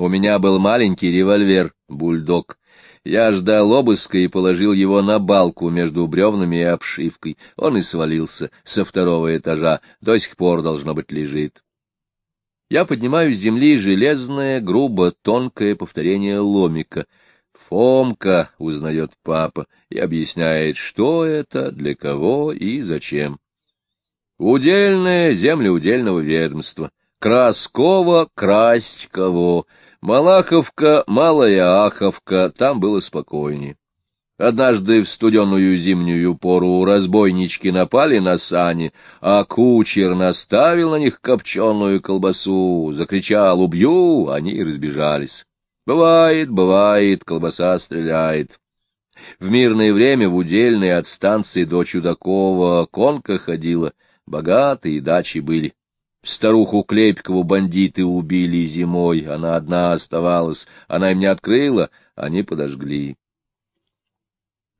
У меня был маленький револьвер, бульдог. Я ждал обыска и положил его на балку между бревнами и обшивкой. Он и свалился со второго этажа, до сих пор, должно быть, лежит. Я поднимаю с земли железное, грубо тонкое повторение ломика. Фомка, узнает папа, и объясняет, что это, для кого и зачем. Удельное землеудельного ведомства. Краскова красть кого. Малаховка, Малая Аховка, там было спокойнее. Однажды в студеную зимнюю пору разбойнички напали на сани, а кучер наставил на них копченую колбасу, закричал «Убью!» они и разбежались. Бывает, бывает, колбаса стреляет. В мирное время в удельной от станции до Чудакова конка ходила, богатые дачи были. Старуху Клепикову бандиты убили зимой, она одна оставалась, она им не открыла, они подожгли.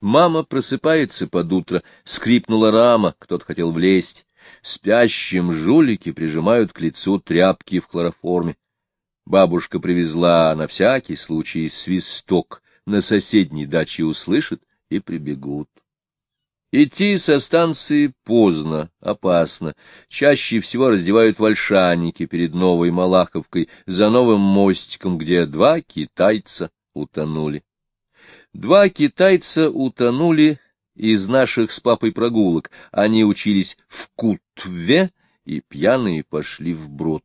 Мама просыпается под утро, скрипнула рама, кто-то хотел влезть. Спящим жулики прижимают к лицу тряпки в хлороформе. Бабушка привезла на всякий случай свисток, на соседней даче услышат и прибегут. Идти со станции поздно, опасно. Чаще всего раздевают вальшанники перед новой Малаховкой за новым мостиком, где два китайца утонули. Два китайца утонули из наших с папой прогулок. Они учились в Кутве и пьяные пошли в брод.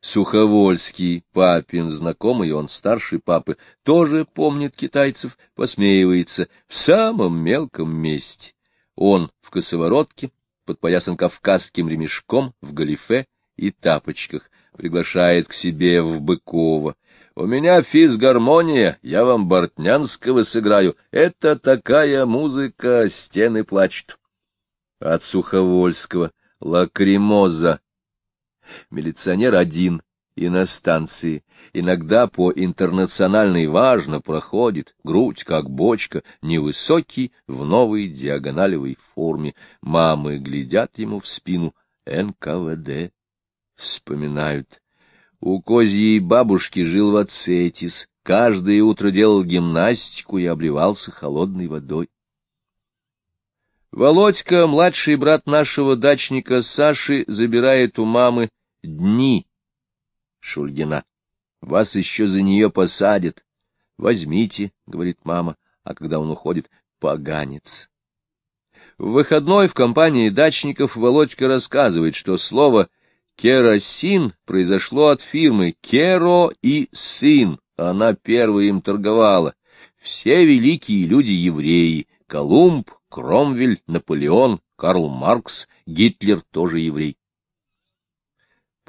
Суховольский, папин знакомый, он старший папы, тоже помнит китайцев, посмеивается в самом мелком месте. Он в косоворотке, подпоясан кавказским ремешком, в галифе и тапочках, приглашает к себе в Быкова. «У меня физгармония, я вам Бортнянского сыграю. Это такая музыка, стены плачут». От Суховольского лакримоза Милиционер один и на станции. Иногда по интернациональной важно проходит, грудь как бочка, невысокий, в новой диагоналевой форме. Мамы глядят ему в спину. НКВД. Вспоминают. У козьей бабушки жил Вацетис. Каждое утро делал гимнастику и обливался холодной водой. Володька, младший брат нашего дачника Саши, забирает у мамы дни. Шульгина. Вас еще за нее посадят. Возьмите, — говорит мама, а когда он уходит, — поганец. В выходной в компании дачников Володька рассказывает, что слово «керосин» произошло от фирмы «Керо и сын». Она первой им торговала. Все великие люди-евреи — Колумб, Кромвель, Наполеон, Карл Маркс, Гитлер тоже еврей.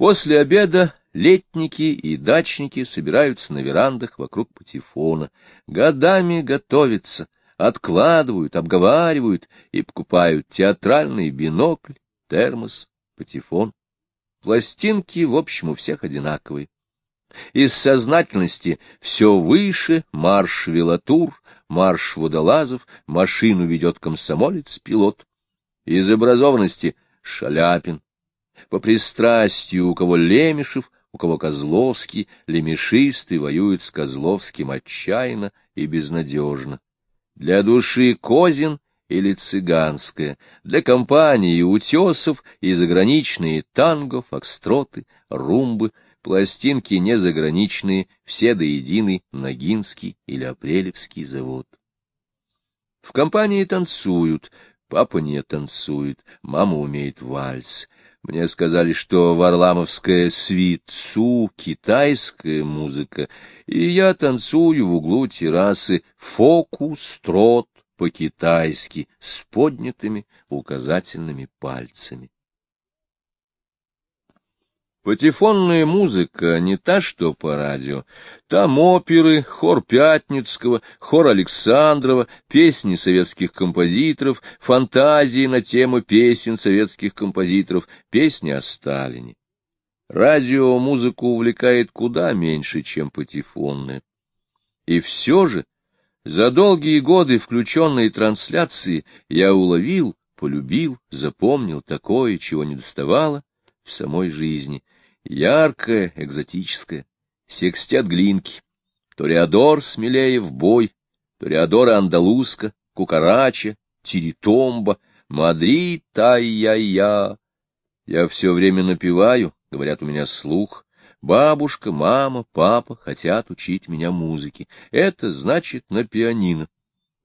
После обеда летники и дачники собираются на верандах вокруг патефона, годами готовятся, откладывают, обговаривают и покупают театральный бинокль, термос, патефон. Пластинки, в общем, у всех одинаковые. Из сознательности все выше марш велотур, марш водолазов, машину ведет комсомолец-пилот. Из образованности Шаляпин, по пристрастию у кого Лемешев, у кого Козловский, лемешисты воюют с Козловским отчаянно и безнадежно. Для души Козин или цыганская, для компании утесов и заграничные танго, фокстроты, румбы, пластинки незаграничные, все до единой Ногинский или Апрелевский завод. В компании танцуют, папа не танцует, мама умеет вальс — мне сказали, что варламовская свитцу — китайская музыка, и я танцую в углу террасы фокус, трот по-китайски с поднятыми указательными пальцами. Патефонная музыка не та, что по радио. Там оперы, хор Пятницкого, хор Александрова, песни советских композиторов, фантазии на тему песен советских композиторов, песни о Сталине. Радио музыку увлекает куда меньше, чем патефонная. И все же, за долгие годы включенной трансляции я уловил, полюбил, запомнил такое, чего не доставало в самой жизни, яркое, экзотическое, секстет Глинки, Ториадор Смелеев Бой, Ториадора Андалузка, Кукарача, Тиритомба, Мадрид, ай-я-я. Я все время напеваю, говорят, у меня слух. Бабушка, мама, папа хотят учить меня музыке. Это значит на пианино.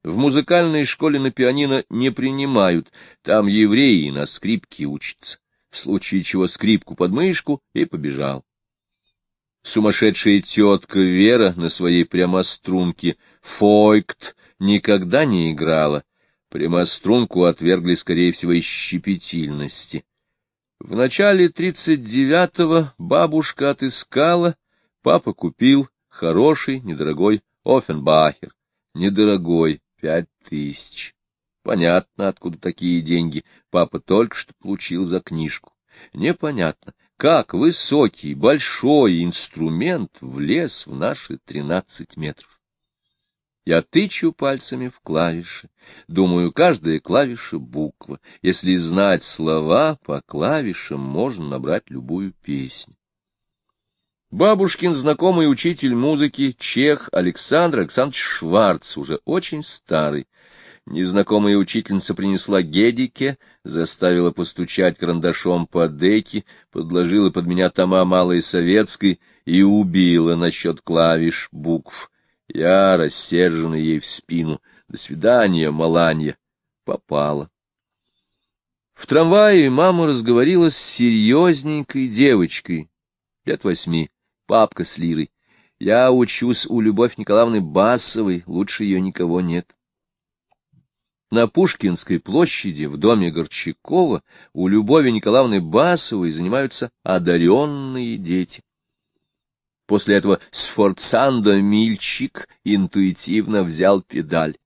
В музыкальной школе на пианино не принимают, там евреи на скрипке учатся. В случае чего скрипку под мышку и побежал. Сумасшедшая тетка Вера на своей прямострунке «Фойкт» никогда не играла. Прямострунку отвергли, скорее всего, из щепетильности. В начале тридцать девятого бабушка отыскала, папа купил хороший, недорогой Оффенбахер. Недорогой, пять тысяч. Понятно, откуда такие деньги. Папа только что получил за книжку. Непонятно, как высокий, большой инструмент влез в наши тринадцать метров. Я тычу пальцами в клавиши. Думаю, каждая клавиша — буква. Если знать слова, по клавишам можно набрать любую песню. Бабушкин знакомый учитель музыки, чех Александр Александрович Шварц, уже очень старый. Незнакомая учительница принесла гедике, заставила постучать карандашом по деке, подложила под меня тома малой советской и убила насчет клавиш букв. Я, рассерженный ей в спину, «До свидания, Маланья!» попала. В трамвае мама разговорилась с серьезненькой девочкой, лет восьми, папка с Лирой. Я учусь у Любовь Николаевны Басовой, лучше ее никого нет. На Пушкинской площади в доме Горчакова у Любови Николаевны Басовой занимаются одаренные дети. После этого Сфорцандо Мильчик интуитивно взял педаль.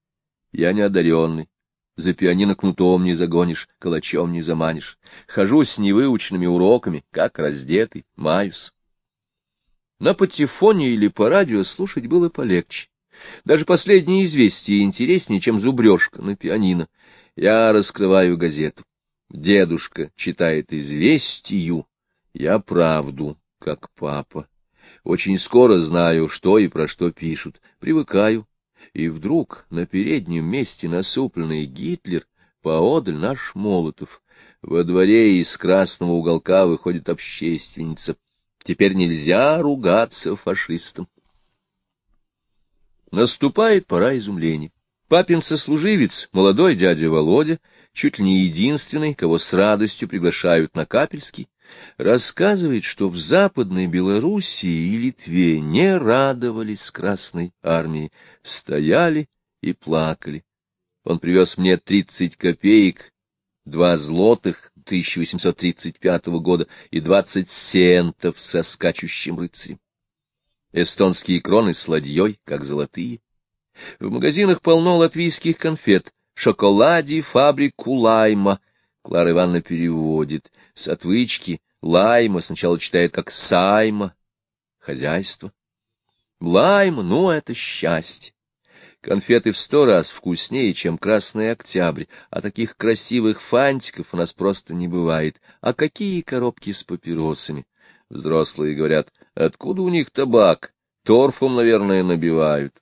Я неодаренный. За пианино кнутом не загонишь, калачом не заманишь. Хожу с невыученными уроками, как раздетый, маюсь. На патефоне или по радио слушать было полегче. Даже последние известия интереснее, чем зубрежка на пианино. Я раскрываю газету. Дедушка читает известию, я правду, как папа. Очень скоро знаю, что и про что пишут, привыкаю. И вдруг на переднем месте насупленный Гитлер, поодаль наш Молотов. Во дворе из красного уголка выходит общественница. Теперь нельзя ругаться фашистам. Наступает пора изумления. Папин сослуживец, молодой дядя Володя, чуть ли не единственный, кого с радостью приглашают на Капельский, рассказывает, что в Западной Белоруссии и Литве не радовались Красной армии, стояли и плакали. Он привез мне тридцать копеек, два злотых 1835 года и двадцать сентов со скачущим рыцарем. Эстонские кроны с ладьей, как золотые. В магазинах полно латвийских конфет, шоколади, фабрику лайма. Клара Ивановна переводит. С отвычки лайма сначала читает как сайма. Хозяйство. Лайм, ну, это счастье. Конфеты в сто раз вкуснее, чем красный октябрь, а таких красивых фантиков у нас просто не бывает. А какие коробки с папиросами? Взрослые говорят, откуда у них табак? Торфом, наверное, набивают.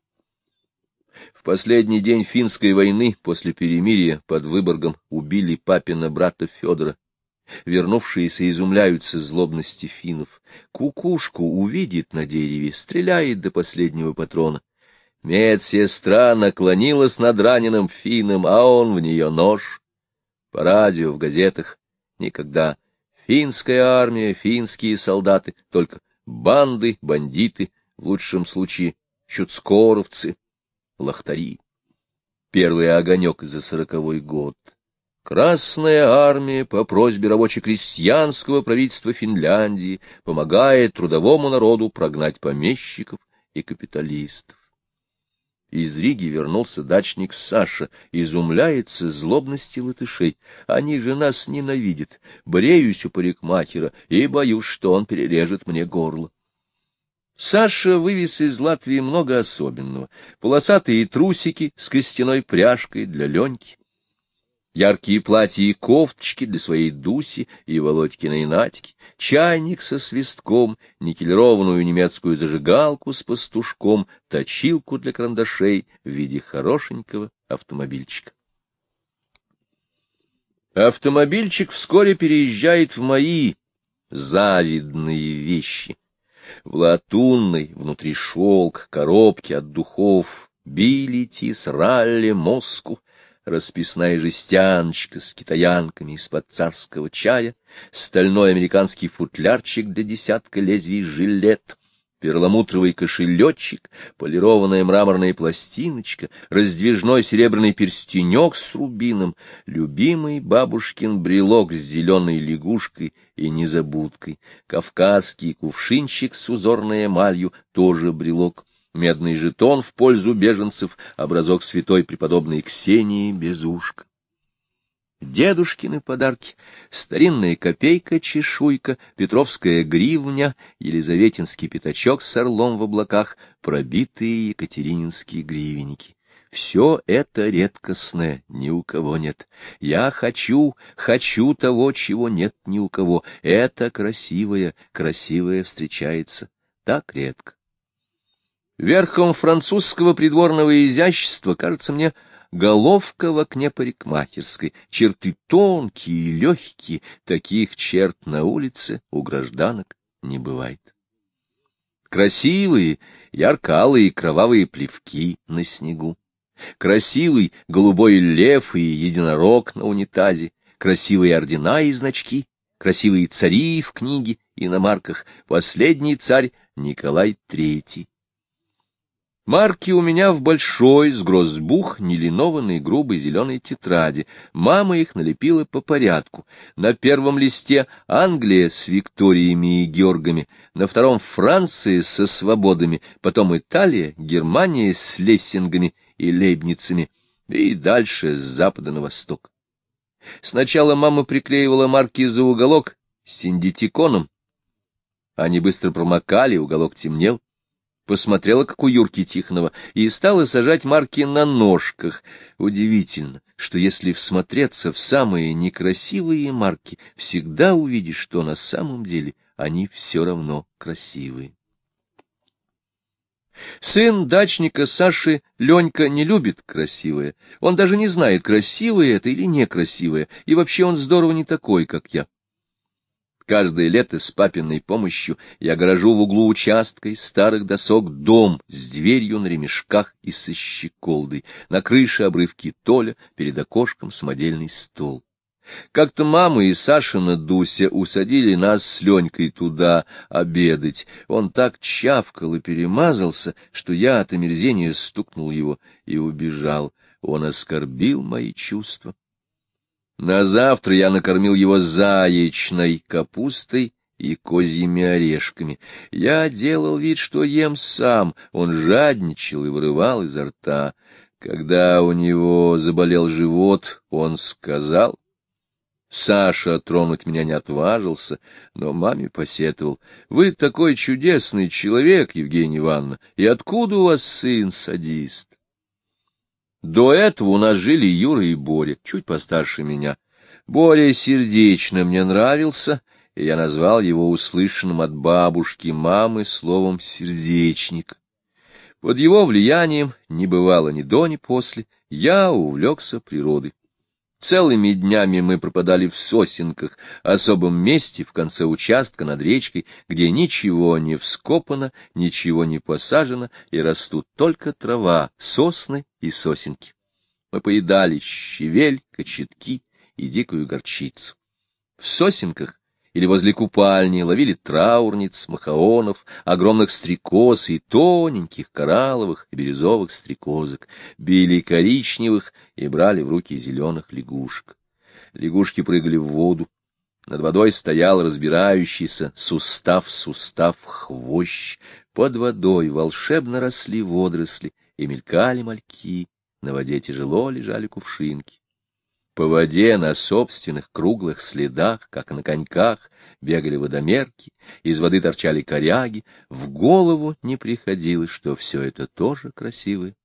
В последний день финской войны после перемирия под Выборгом убили папина брата Федора. Вернувшиеся изумляются злобности финнов. Кукушку увидит на дереве, стреляет до последнего патрона. Медсестра наклонилась над раненым финном, а он в нее нож. По радио, в газетах никогда. Финская армия, финские солдаты, только банды, бандиты, в лучшем случае щуцкоровцы лохтари. Первый огонек за сороковой год. Красная армия по просьбе рабоче-крестьянского правительства Финляндии помогает трудовому народу прогнать помещиков и капиталистов. Из Риги вернулся дачник Саша, изумляется злобности латышей. Они же нас ненавидят. Бреюсь у парикмахера и боюсь, что он перережет мне горло. Саша вывез из Латвии много особенного. Полосатые трусики с костяной пряжкой для Леньки. Яркие платья и кофточки для своей Дуси и Володькиной Надьки, чайник со свистком, никелированную немецкую зажигалку с пастушком, точилку для карандашей в виде хорошенького автомобильчика. Автомобильчик вскоре переезжает в мои завидные вещи. В латунной, внутри шелк, коробки от духов, билетис, ралли, моску, расписная жестяночка с китаянками из-под царского чая, стальной американский футлярчик для десятка лезвий жилет, перламутровый кошелечек, полированная мраморная пластиночка, раздвижной серебряный перстенек с рубином, любимый бабушкин брелок с зеленой лягушкой и незабудкой, кавказский кувшинчик с узорной эмалью, тоже брелок, медный жетон в пользу беженцев, образок святой преподобной Ксении Безушка. Дедушкины подарки, старинная копейка-чешуйка, петровская гривня, елизаветинский пятачок с орлом в облаках, пробитые екатерининские гривенники. Все это редкостное, ни у кого нет. Я хочу, хочу того, чего нет ни у кого. Это красивое, красивое встречается так редко. Верхом французского придворного изящества, кажется мне, головка в окне парикмахерской, черты тонкие и легкие, таких черт на улице у гражданок не бывает. Красивые, яркалые кровавые плевки на снегу, красивый голубой лев и единорог на унитазе, красивые ордена и значки, красивые цари в книге и на марках, последний царь Николай Третий. Марки у меня в большой, с грозбух, нелинованной грубой зеленой тетради. Мама их налепила по порядку. На первом листе Англия с Викториями и Георгами, на втором Франция со свободами, потом Италия, Германия с лессингами и лейбницами, и дальше с запада на восток. Сначала мама приклеивала марки за уголок синдитиконом. Они быстро промокали, уголок темнел посмотрела, как у Юрки Тихонова, и стала сажать марки на ножках. Удивительно, что если всмотреться в самые некрасивые марки, всегда увидишь, что на самом деле они все равно красивые. Сын дачника Саши, Ленька, не любит красивое. Он даже не знает, красивое это или некрасивое, и вообще он здорово не такой, как я. Каждое лето с папиной помощью я огражу в углу участка из старых досок дом с дверью на ремешках и со щеколдой, на крыше обрывки толя, перед окошком самодельный стол. Как-то мама и Сашина Дуся усадили нас с Ленькой туда обедать. Он так чавкал и перемазался, что я от омерзения стукнул его и убежал. Он оскорбил мои чувства. На завтра я накормил его заячной капустой и козьими орешками. Я делал вид, что ем сам, он жадничал и вырывал изо рта. Когда у него заболел живот, он сказал... Саша тронуть меня не отважился, но маме посетовал. — Вы такой чудесный человек, Евгения Ивановна, и откуда у вас сын садист? До этого у нас жили Юра и Боря, чуть постарше меня. Боря сердечно мне нравился, и я назвал его услышанным от бабушки мамы словом «сердечник». Под его влиянием, не бывало ни до, ни после, я увлекся природой. Целыми днями мы пропадали в сосенках, особом месте в конце участка над речкой, где ничего не вскопано, ничего не посажено, и растут только трава, сосны и сосенки. Мы поедали щавель, кочетки и дикую горчицу. В сосенках или возле купальни ловили траурниц, махаонов, огромных стрекоз и тоненьких коралловых и бирюзовых стрекозок, били коричневых и брали в руки зеленых лягушек. Лягушки прыгали в воду. Над водой стоял разбирающийся сустав-сустав хвощ. Под водой волшебно росли водоросли и мелькали мальки. На воде тяжело лежали кувшинки. По воде на собственных круглых следах, как на коньках, бегали водомерки, из воды торчали коряги, в голову не приходило, что все это тоже красивое.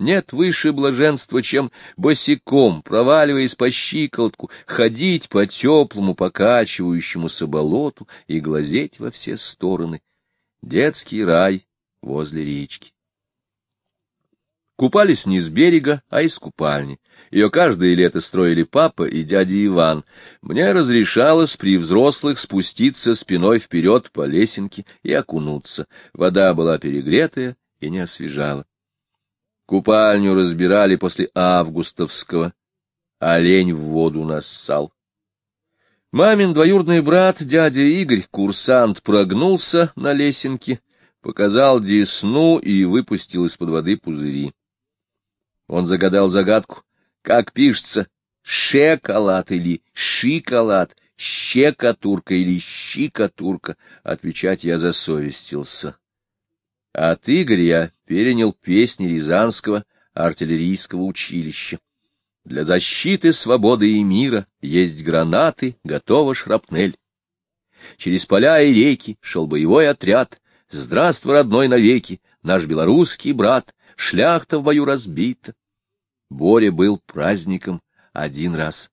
Нет выше блаженства, чем босиком, проваливаясь по щиколотку, ходить по теплому покачивающемуся болоту и глазеть во все стороны. Детский рай возле речки. Купались не с берега, а из купальни. Ее каждое лето строили папа и дядя Иван. Мне разрешалось при взрослых спуститься спиной вперед по лесенке и окунуться. Вода была перегретая и не освежала. Купальню разбирали после августовского. Олень в воду нассал. Мамин двоюродный брат, дядя Игорь, курсант, прогнулся на лесенке, показал десну и выпустил из-под воды пузыри. Он загадал загадку, как пишется «шеколад» или «шиколад», «щекотурка» или «щикотурка». Отвечать я засовестился. От Игоря перенял песни Рязанского артиллерийского училища. Для защиты свободы и мира есть гранаты, готова шрапнель. Через поля и реки шел боевой отряд. Здравствуй, родной навеки, наш белорусский брат, шляхта в бою разбита. Боря был праздником один раз.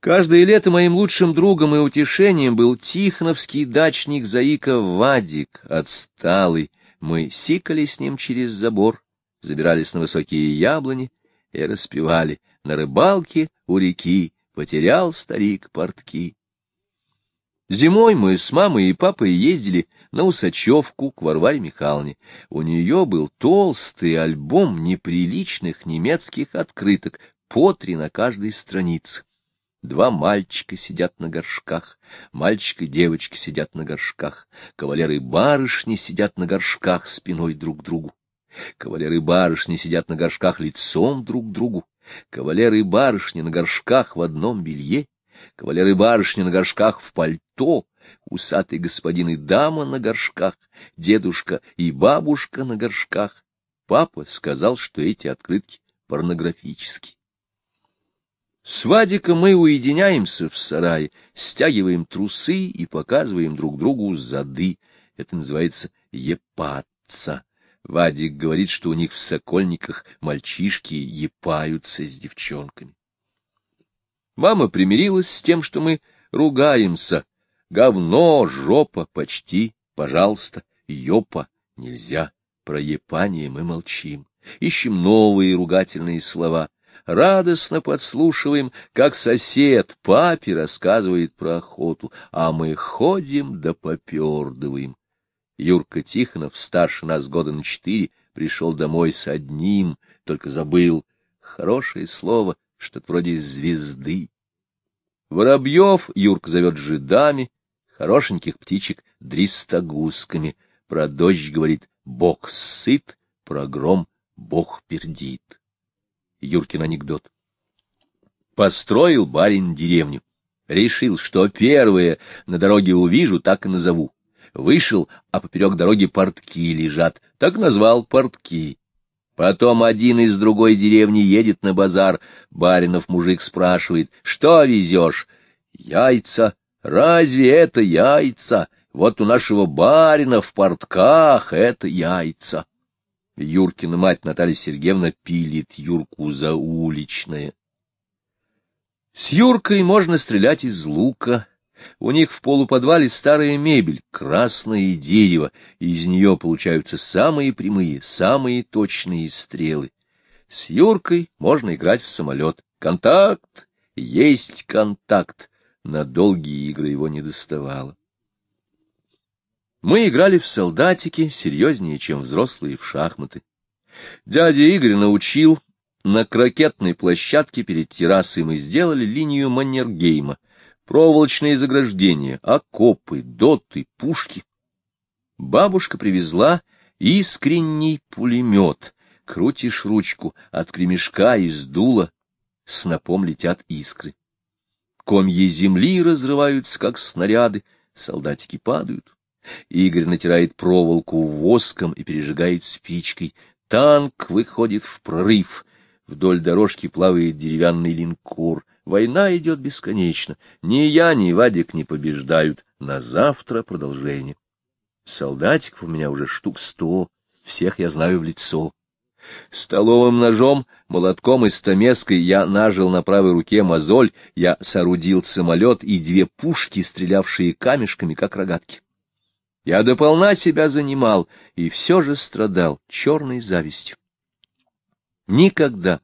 Каждое лето моим лучшим другом и утешением был тихоновский дачник Заика Вадик, отсталый. Мы сикали с ним через забор, забирались на высокие яблони и распевали «На рыбалке у реки потерял старик портки». Зимой мы с мамой и папой ездили на Усачевку к Варваре Михайловне. У нее был толстый альбом неприличных немецких открыток, по три на каждой странице. Два мальчика сидят на горшках, мальчик и девочка сидят на горшках, кавалеры и барышни сидят на горшках спиной друг к другу. Кавалеры и барышни сидят на горшках лицом друг к другу. Кавалеры и барышни на горшках в одном белье. Кавалеры и барышни на горшках в пальто. Усатый господин и дама на горшках. Дедушка и бабушка на горшках. Папа сказал, что эти открытки порнографические. С Вадиком мы уединяемся в сарае, стягиваем трусы и показываем друг другу зады. Это называется епаться. Вадик говорит, что у них в Сокольниках мальчишки епаются с девчонками. Мама примирилась с тем, что мы ругаемся. Говно, жопа, почти, пожалуйста, ёпа, нельзя. Про епание мы молчим. Ищем новые ругательные слова — радостно подслушиваем, как сосед папе рассказывает про охоту, а мы ходим да попердываем. Юрка Тихонов, старше нас года на четыре, пришел домой с одним, только забыл. Хорошее слово, что-то вроде звезды. Воробьев Юрка зовет жидами, хорошеньких птичек — дристогусками. Про дождь говорит «Бог сыт», про гром «Бог пердит». Юркин анекдот. Построил барин деревню. Решил, что первое на дороге увижу, так и назову. Вышел, а поперек дороги портки лежат, так назвал портки. Потом один из другой деревни едет на базар. Баринов мужик спрашивает, что везешь? Яйца. Разве это яйца? Вот у нашего барина в портках это яйца. Юркина мать Наталья Сергеевна пилит Юрку за уличное. С Юркой можно стрелять из лука. У них в полуподвале старая мебель, красное дерево, и из нее получаются самые прямые, самые точные стрелы. С Юркой можно играть в самолет. Контакт, есть контакт. На долгие игры его не доставало. Мы играли в солдатики серьезнее, чем взрослые в шахматы. Дядя Игорь научил, на крокетной площадке перед террасой мы сделали линию Маннергейма, проволочные заграждения, окопы, доты, пушки. Бабушка привезла искренний пулемет. Крутишь ручку, от кремешка из дула снопом летят искры. Комья земли разрываются, как снаряды, солдатики падают. Игорь натирает проволоку воском и пережигает спичкой. Танк выходит в прорыв. Вдоль дорожки плавает деревянный линкор. Война идет бесконечно. Ни я, ни Вадик не побеждают. На завтра продолжение. Солдатиков у меня уже штук сто. Всех я знаю в лицо. Столовым ножом, молотком и стамеской я нажил на правой руке мозоль, я соорудил самолет и две пушки, стрелявшие камешками, как рогатки. Я дополна себя занимал и все же страдал черной завистью. Никогда,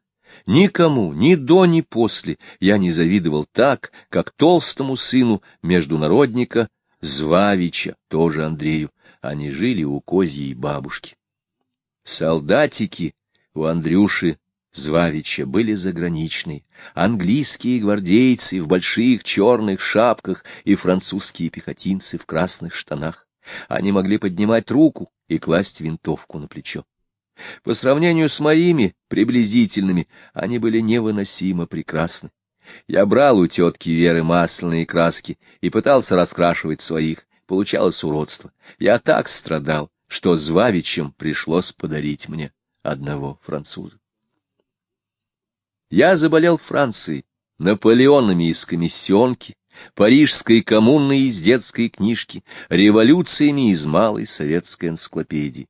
никому, ни до, ни после я не завидовал так, как толстому сыну международника Звавича, тоже Андрею. Они жили у козьей бабушки. Солдатики у Андрюши Звавича были заграничные, английские гвардейцы в больших черных шапках и французские пехотинцы в красных штанах. Они могли поднимать руку и класть винтовку на плечо. По сравнению с моими приблизительными, они были невыносимо прекрасны. Я брал у тетки Веры масляные краски и пытался раскрашивать своих. Получалось уродство. Я так страдал, что Звавичем пришлось подарить мне одного француза. Я заболел Францией, Наполеонами из комиссионки, Парижской коммуной из детской книжки, революциями из малой советской энциклопедии.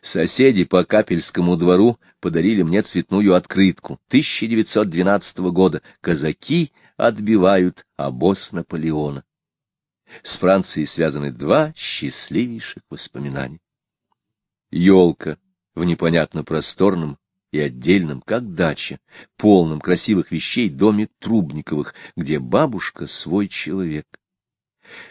Соседи по Капельскому двору подарили мне цветную открытку 1912 года «Казаки отбивают обоз Наполеона». С Францией связаны два счастливейших воспоминания. Елка в непонятно просторном и отдельном, как дача, полном красивых вещей доме Трубниковых, где бабушка свой человек.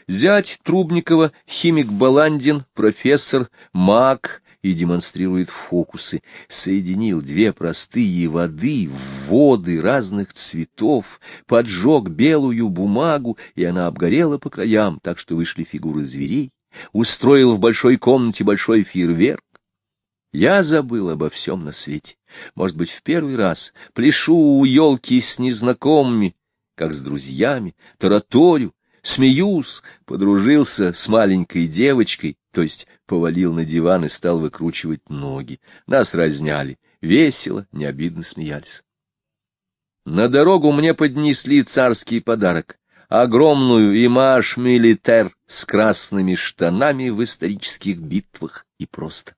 Зять Трубникова, химик Баландин, профессор, маг и демонстрирует фокусы, соединил две простые воды в воды разных цветов, поджег белую бумагу, и она обгорела по краям, так что вышли фигуры зверей, устроил в большой комнате большой фейерверк, я забыл обо всем на свете. Может быть, в первый раз пляшу у елки с незнакомыми, как с друзьями, тараторю, смеюсь, подружился с маленькой девочкой, то есть повалил на диван и стал выкручивать ноги. Нас разняли, весело, не обидно смеялись. На дорогу мне поднесли царский подарок — огромную имаш милитер с красными штанами в исторических битвах и просто.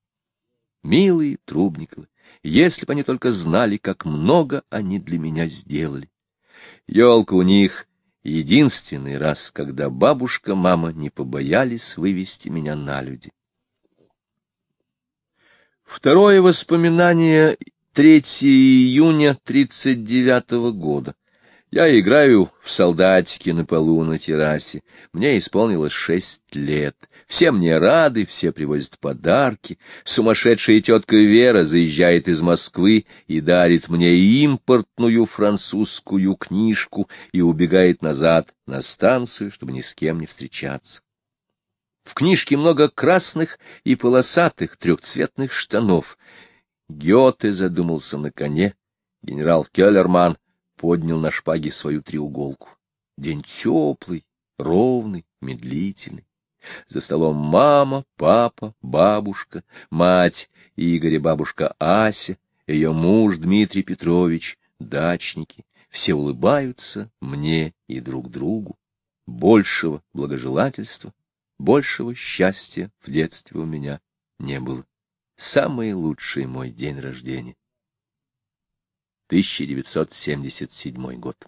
Милые Трубниковы, если бы они только знали, как много они для меня сделали. Елка у них единственный раз, когда бабушка, мама не побоялись вывести меня на люди. Второе воспоминание — 3 июня 39 года. Я играю в солдатики на полу на террасе. Мне исполнилось шесть лет. Все мне рады, все привозят подарки. Сумасшедшая тетка Вера заезжает из Москвы и дарит мне импортную французскую книжку и убегает назад на станцию, чтобы ни с кем не встречаться. В книжке много красных и полосатых трехцветных штанов. Гёте задумался на коне, генерал Келлерман — поднял на шпаге свою треуголку. День теплый, ровный, медлительный. За столом мама, папа, бабушка, мать Игоря, бабушка Ася, ее муж Дмитрий Петрович, дачники. Все улыбаются мне и друг другу. Большего благожелательства, большего счастья в детстве у меня не было. Самый лучший мой день рождения. 1977 год.